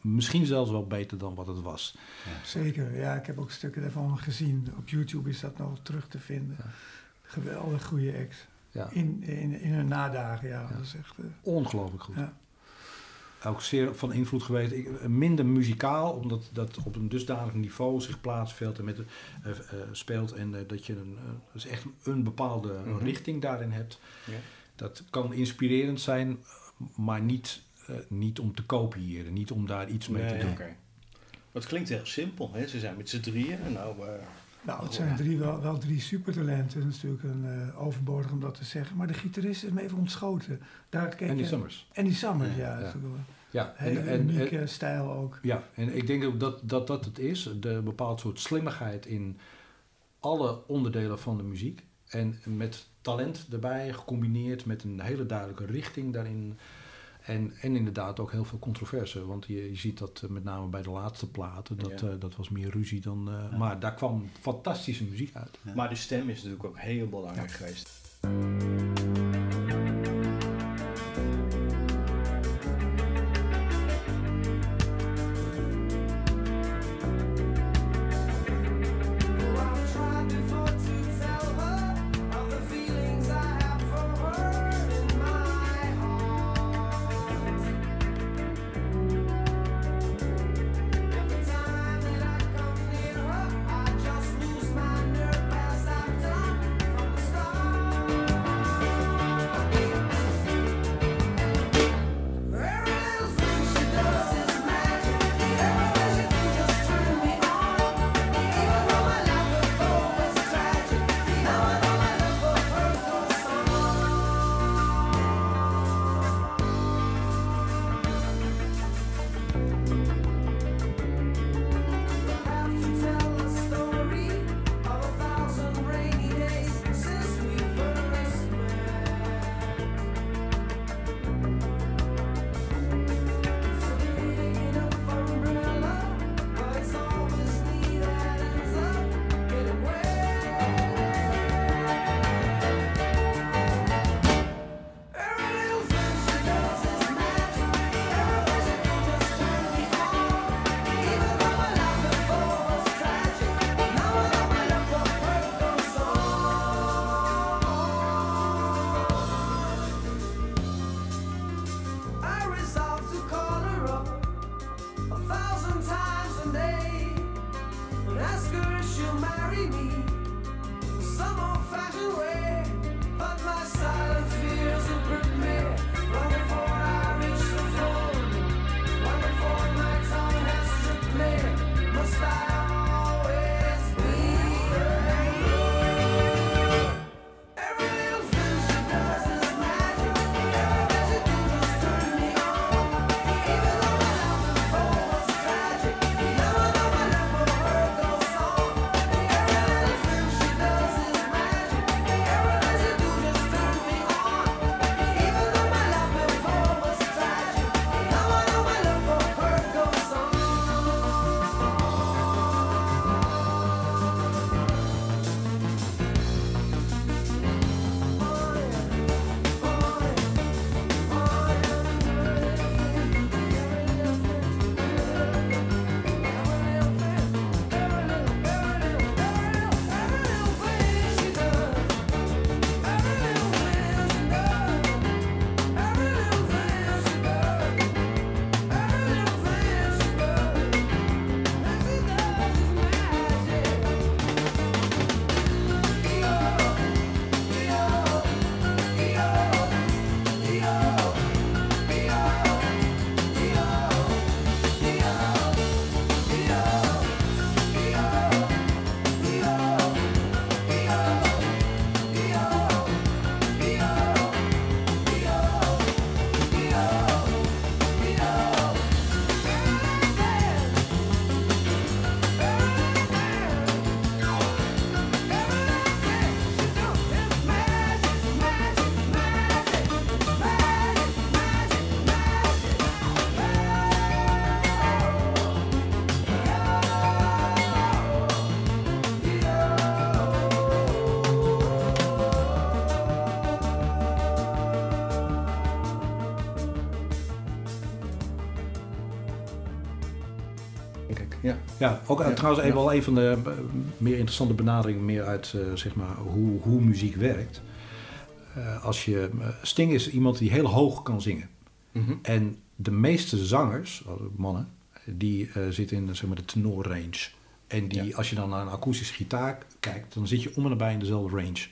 misschien zelfs wel beter dan wat het was. Ja. Zeker, ja. Ik heb ook stukken daarvan gezien. Op YouTube is dat nog terug te vinden. Ja. Geweldig goede act. Ja. In, in, in hun nadagen, ja. Dat is echt... Ongelooflijk goed. Ook zeer van invloed geweest. Ik, minder muzikaal, omdat dat op een dusdanig niveau zich plaatsvindt en met, uh, uh, speelt. En uh, dat je een, dus echt een bepaalde mm -hmm. richting daarin hebt. Ja. Dat kan inspirerend zijn, maar niet, niet om te kopiëren. Niet om daar iets mee nee, te doen. Okay. Het klinkt heel simpel. Hè? Ze zijn met z'n drieën. En nou, nou, het zijn drie, wel, wel drie supertalenten. Dat is natuurlijk een, uh, overbodig om dat te zeggen. Maar de gitarist is me even ontschoten. Daar en die Summers. En die Summers, ja. ja. ja. Ja, Hele en, unieke en, stijl ook. Ja, en ik denk dat dat, dat het is. De bepaald soort slimmigheid in alle onderdelen van de muziek. En met talent erbij, gecombineerd met een hele duidelijke richting daarin. En, en inderdaad ook heel veel controverse. Want je, je ziet dat uh, met name bij de laatste platen. Dat, ja. uh, dat was meer ruzie dan... Uh, ja. Maar daar kwam fantastische muziek uit. Ja. Maar de stem is natuurlijk ook heel belangrijk geweest. Ja. Ook eh, Ja, trouwens ja. even wel een van de eh, meer interessante benaderingen meer uit eh, zeg maar, hoe, hoe muziek werkt. Eh, als je, Sting is iemand die heel hoog kan zingen. Mhm. En de meeste zangers, mannen, die eh, zitten in zeg maar, de tenorrange. En die, Ja. als je dan naar een akoestische gitaar kijkt, dan zit je om en nabij in dezelfde range.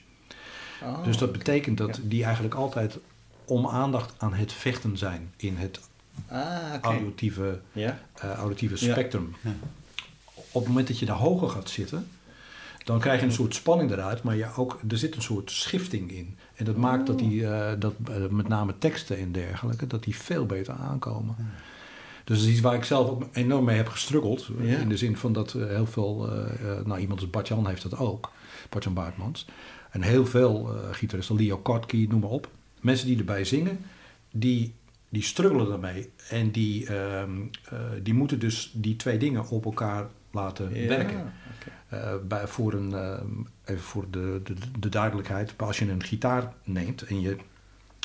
Oh, dus dat betekent dat Ja. die eigenlijk altijd om aandacht aan het vechten zijn in het Ah, oké. auditieve, Ja. eh, auditieve Ja. spectrum. Ja. Op het moment dat je daar hoger gaat zitten, dan krijg je een soort spanning eruit, maar je ook, er zit een soort schifting in. En dat maakt dat, die, eh, dat eh, met name teksten en dergelijke, dat die veel beter aankomen. Dus dat is iets waar ik zelf ook enorm mee heb gestruggeld. Ja. In de zin van dat eh, heel veel, eh, eh, nou iemand als Bartjan heeft dat ook, Bartjan Baartmans. En heel veel eh gitaristen, Leo Kotky, noem maar op. Mensen die erbij zingen, die, die struggelen daarmee. En die, ehm, eh, die moeten dus die twee dingen op elkaar laten Ja, werken. Eh, bij, voor een, ehm, even voor de, de, de duidelijkheid, als je een gitaar neemt en je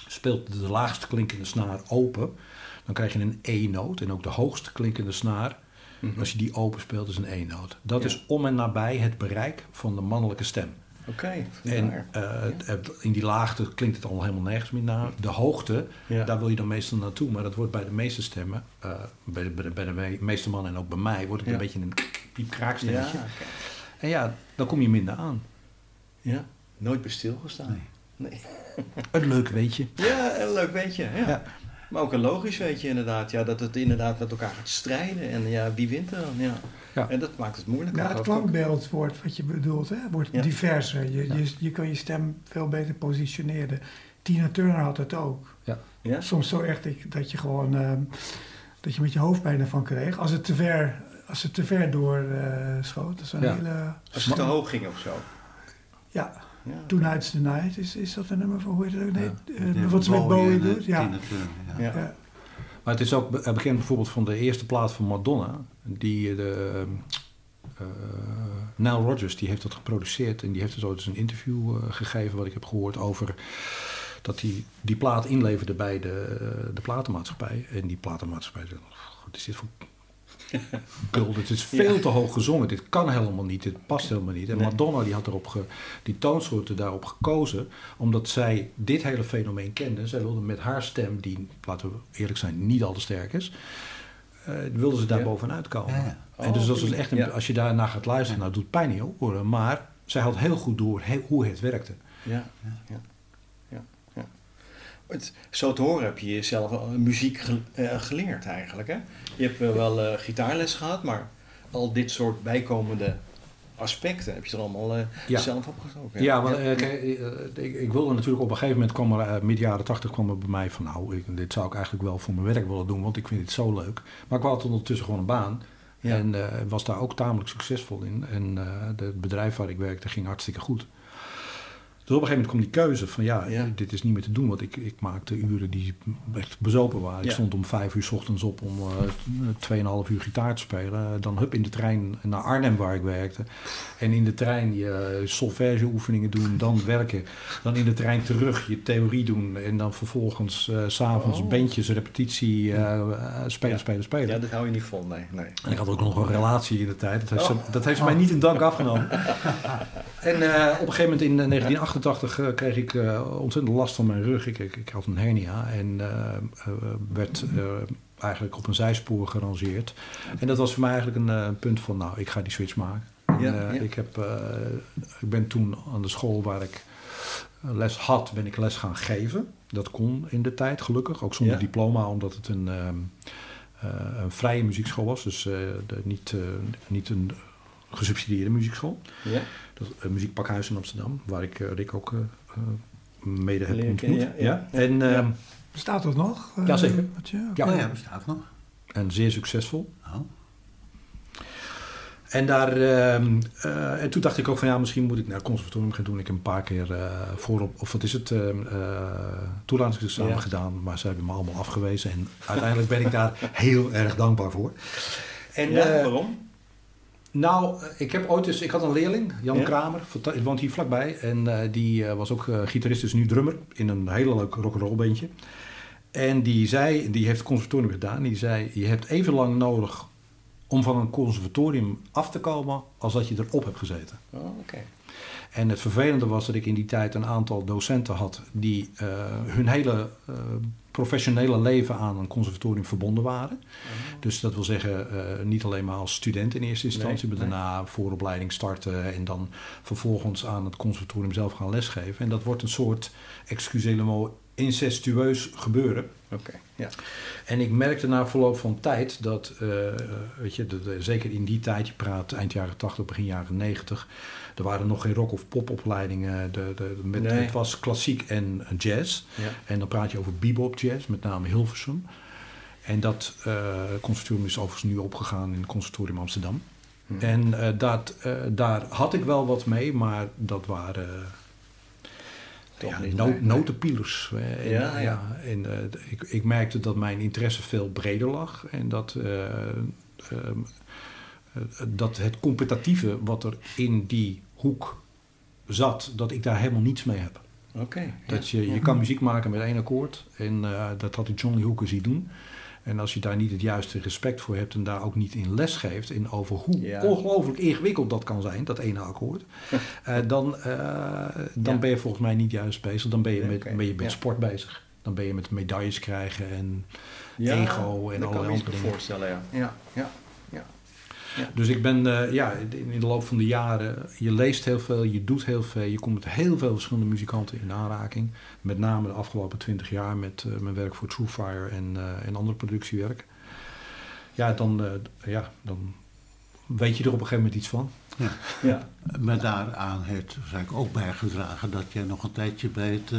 speelt de laagst klinkende snaar open, dan krijg je een E-noot. En ook de hoogst klinkende snaar, Mhm. als je die open speelt, is een E-noot. Dat Ja. is om en nabij het bereik van de mannelijke stem. Oké. En eh, in die laagte klinkt het al helemaal nergens meer naar. De hoogte, Ja. daar wil je dan meestal naartoe. Maar dat wordt bij de meeste stemmen, eh, bij, de, bij, de, meeste mannen en ook bij mij, wordt het een beetje een ja, piepkraakstemmetje. oké. En ja, dan kom je minder aan. ja. Nooit bij stilgestaan. Nee. (laughs) Een leuk weetje. Ja, een leuk weetje. Ja. Ja. Maar ook een logisch weetje inderdaad. Ja, dat het inderdaad met elkaar gaat strijden. En ja, wie wint er dan? Ja. Ja. En dat maakt het moeilijk. Ja, het klankbeeld wordt, wat je bedoelt, hè, wordt Ja. diverser. Je, je, je kan je stem veel beter positioneren. Tina Turner had het ook. Ja? Soms zo echt dat je- dat je gewoon ehm, dat je met je hoofdpijn ervan kreeg. Als het te ver, als het te ver door eh, schoot. Dat is een Ja. hele. Als het te hoog ging of zo. Ja, Ja. Tonight's the Night. Is, is dat een nummer van hoe heet het ook? Nee, Ja. eh, wat ze met Bowie doet. Ja. Maar het is ook be- eh, bekend bijvoorbeeld van de eerste plaat van Madonna. Die eh, de, eh Nile Rodgers, die heeft dat geproduceerd. En die heeft dus ooit eens een interview eh, gegeven, wat ik heb gehoord, over dat hij die plaat inleverde bij de, eh, de platenmaatschappij. En die platenmaatschappij zei, "Oh, wat is dit voor gul? Dit is veel te hoog gezongen. Dit kan helemaal niet. Dit past helemaal niet. En Nee. Madonna die had erop ge, die toonsoorten daarop gekozen. Omdat zij dit hele fenomeen kende. Zij wilde met haar stem, die, laten we eerlijk zijn, niet al te sterk is. wilde ze daar Ja. bovenuit komen. Ja. En dus dat is echt een, ja. als je daarna gaat luisteren, nou het doet pijn in je oren. Maar zij had heel goed door he- hoe het werkte. Ja, ja. Het, zo te horen heb je jezelf al muziek ge- eh, geleerd eigenlijk. Hè? Je hebt wel, wel eh, gitaarles gehad, maar al dit soort bijkomende aspecten heb je er allemaal eh, Ja. zelf opgestoken. Ja, eh, kijk, eh, ik, ik wilde natuurlijk op een gegeven moment, kwam er, eh, midden jaren tachtig kwam er bij mij van, nou, ik, dit zou ik eigenlijk wel voor mijn werk willen doen, want ik vind het zo leuk. Maar ik had ondertussen gewoon een baan Ja. en eh, was daar ook tamelijk succesvol in. En eh, het bedrijf waar ik werkte ging hartstikke goed. Dus op een gegeven moment kwam die keuze van ja, dit is niet meer te doen. Want ik, ik maakte uren die echt bezopen waren. Ik stond om vijf uur s ochtends op om uh, tweeënhalf uur gitaar te spelen. Dan hup in de trein naar Arnhem waar ik werkte. En in de trein je solfège oefeningen doen, dan werken. Dan in de trein terug je theorie doen. En dan vervolgens eh, s s'avonds oh. bandjes, repetitie, spelen, spelen, spelen. Ja, dat hou je niet vol, nee. nee. Ik had ook nog een relatie in de tijd. Dat heeft, ze, oh. dat heeft mij niet in dank afgenomen. (laughs) en op een gegeven moment in 1980 88 eh, kreeg ik eh, ontzettend last van mijn rug. Ik, ik, had een hernia en eh, werd eigenlijk op een zijspoor gerangeerd. En dat was voor mij eigenlijk een punt van, nou, ik ga die switch maken. Ik, heb, ik ben toen aan de school waar ik les had, ben ik les gaan geven. Dat kon in de tijd, gelukkig. Ook zonder diploma, omdat het een, ehm, een vrije muziekschool was. Dus de, niet, niet een gesubsidieerde muziekschool. Ja? Dat is een muziekpakhuis in Amsterdam, waar ik eh, Rick ook eh, mede heb ontmoet. kennen, ja, ja. En, Ja. ehm, Bestaat dat nog? Jazeker. Mathieu? Ja. Oh ja, bestaat nog. en zeer succesvol. Oh. En, daar, ehm, eh, en toen dacht ik ook van ja, misschien moet ik naar het conservatorium gaan doen. Ik heb een paar keer eh, voorop, of wat is het, eh toelatingsexamen Ja. gedaan. Maar ze hebben me allemaal afgewezen. En uiteindelijk ben ik daar (laughs) heel erg dankbaar voor. En, ja, eh, waarom? Nou, eh, ik heb ooit eens, ik had een leerling, Jan Ja? Kramer, die woont hier vlakbij. En eh, die eh, was ook eh, gitarist, dus nu drummer in een hele leuk rock'n'roll bandje. En die zei, die heeft het conservatorium gedaan, die zei, je hebt even lang nodig om van een conservatorium af te komen als dat je erop hebt gezeten. Oh, oké. En het vervelende was dat ik in die tijd een aantal docenten had die hun hele professionele leven aan een conservatorium verbonden waren. Dus dat wil zeggen, eh, niet alleen maar als student in eerste instantie, Nee, maar daarna vooropleiding starten en dan vervolgens aan het conservatorium zelf gaan lesgeven. En dat wordt een soort, excusez-le-mot, incestueus gebeuren. Oké, ja. En ik merkte na verloop van tijd dat, eh, eh, weet je, de- de- zeker in die tijd, je praat eind jaren 80, begin jaren 90, er waren nog geen rock- of popopleidingen. De, de, met, Nee. Het was klassiek en jazz. Ja. En dan praat je over bebop jazz, met name Hilversum. En dat eh, conservatorium is overigens nu opgegaan in het conservatorium Amsterdam. Hm. En eh, dat, eh, daar had ik wel wat mee, maar dat waren ja, no- notenpielers. En, Ja, ja. en eh, ik, ik merkte dat mijn interesse veel breder lag. En dat, eh, ehm, eh, dat het competitieve wat er in die hoek zat, dat ik daar helemaal niets mee heb. Oké. Dat je, je kan muziek maken met één akkoord. En dat had ik John Lee Hooker zien doen. En als je daar niet het juiste respect voor hebt en daar ook niet in les geeft, in over hoe Ja. ongelooflijk ingewikkeld dat kan zijn, dat ene akkoord, (laughs) eh, dan, eh, dan Ja. ben je volgens mij niet juist bezig. Dan ben je met, oké. ben je met Ja. sport bezig. Dan ben je met medailles krijgen en Ja, ego en ik me andere dingen. voorstellen, ja. Ja, ja. Dus ik ben eh, ja, in de loop van de jaren, je leest heel veel, je doet heel veel, je komt met heel veel verschillende muzikanten in aanraking. Met name de afgelopen twintig jaar met eh, mijn werk voor Truefire en, eh en andere productiewerk. Ja, dan, eh, ja, dan weet je er op een gegeven moment iets van. ja. Maar daaraan heeft waarschijnlijk ook bijgedragen dat jij nog een tijdje bij het eh,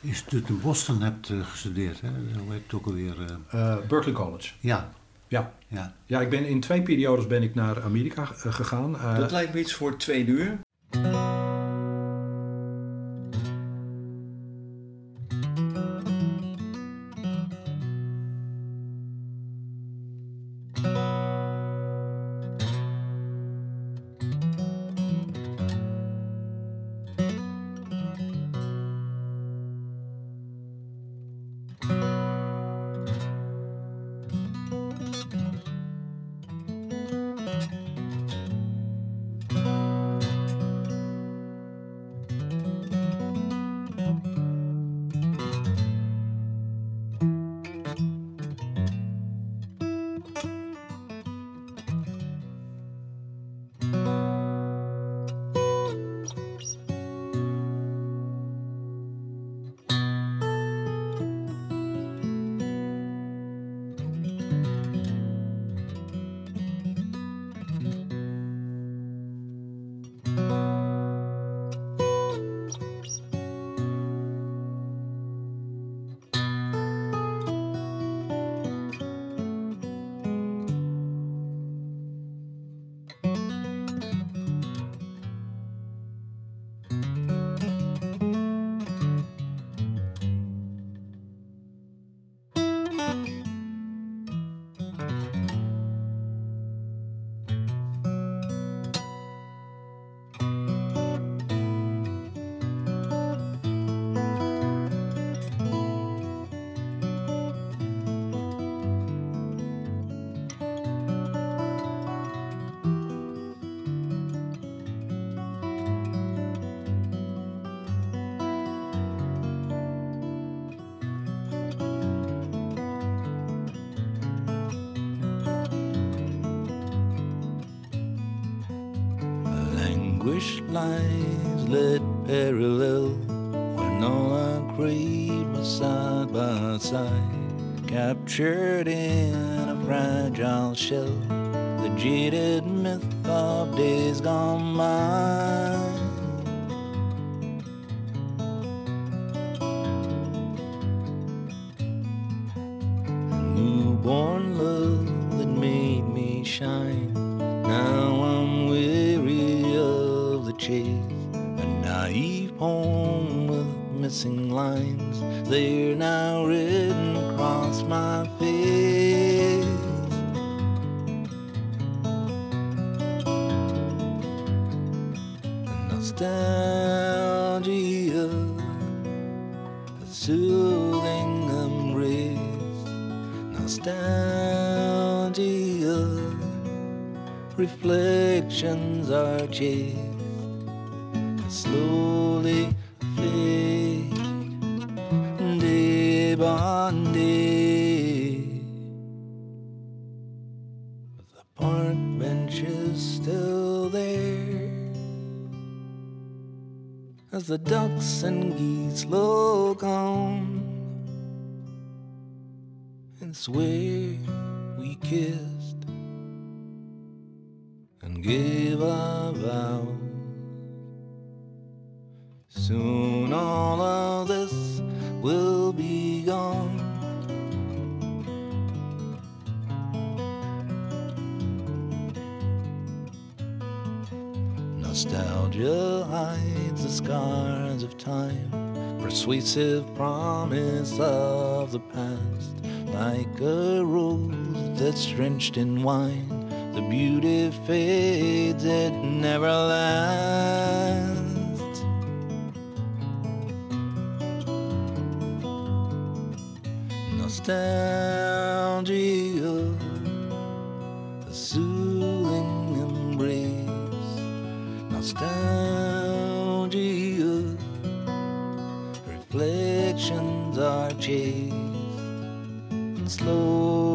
instituut in Boston hebt gestudeerd. Hè? Hoe heet het ook alweer? eh, Eh, Berkeley College. ja, Ja. ja. ja, ik ben in twee periodes ben ik naar Amerika eh, gegaan. Eh, Dat lijkt me iets voor twee uur. Lines led parallel when all our creed was side by side, captured in a fragile shell, and slowly fade day by day. But the park bench is still there as the ducks and geese look on. It's where we kissed gave our vows. Soon all of this will be gone. Nostalgia hides the scars of time, persuasive promise of the past, like a rose that's drenched in wine. The beauty fades, it never lasts. Nostalgia, a soothing embrace. Nostalgia, reflections are chased and slow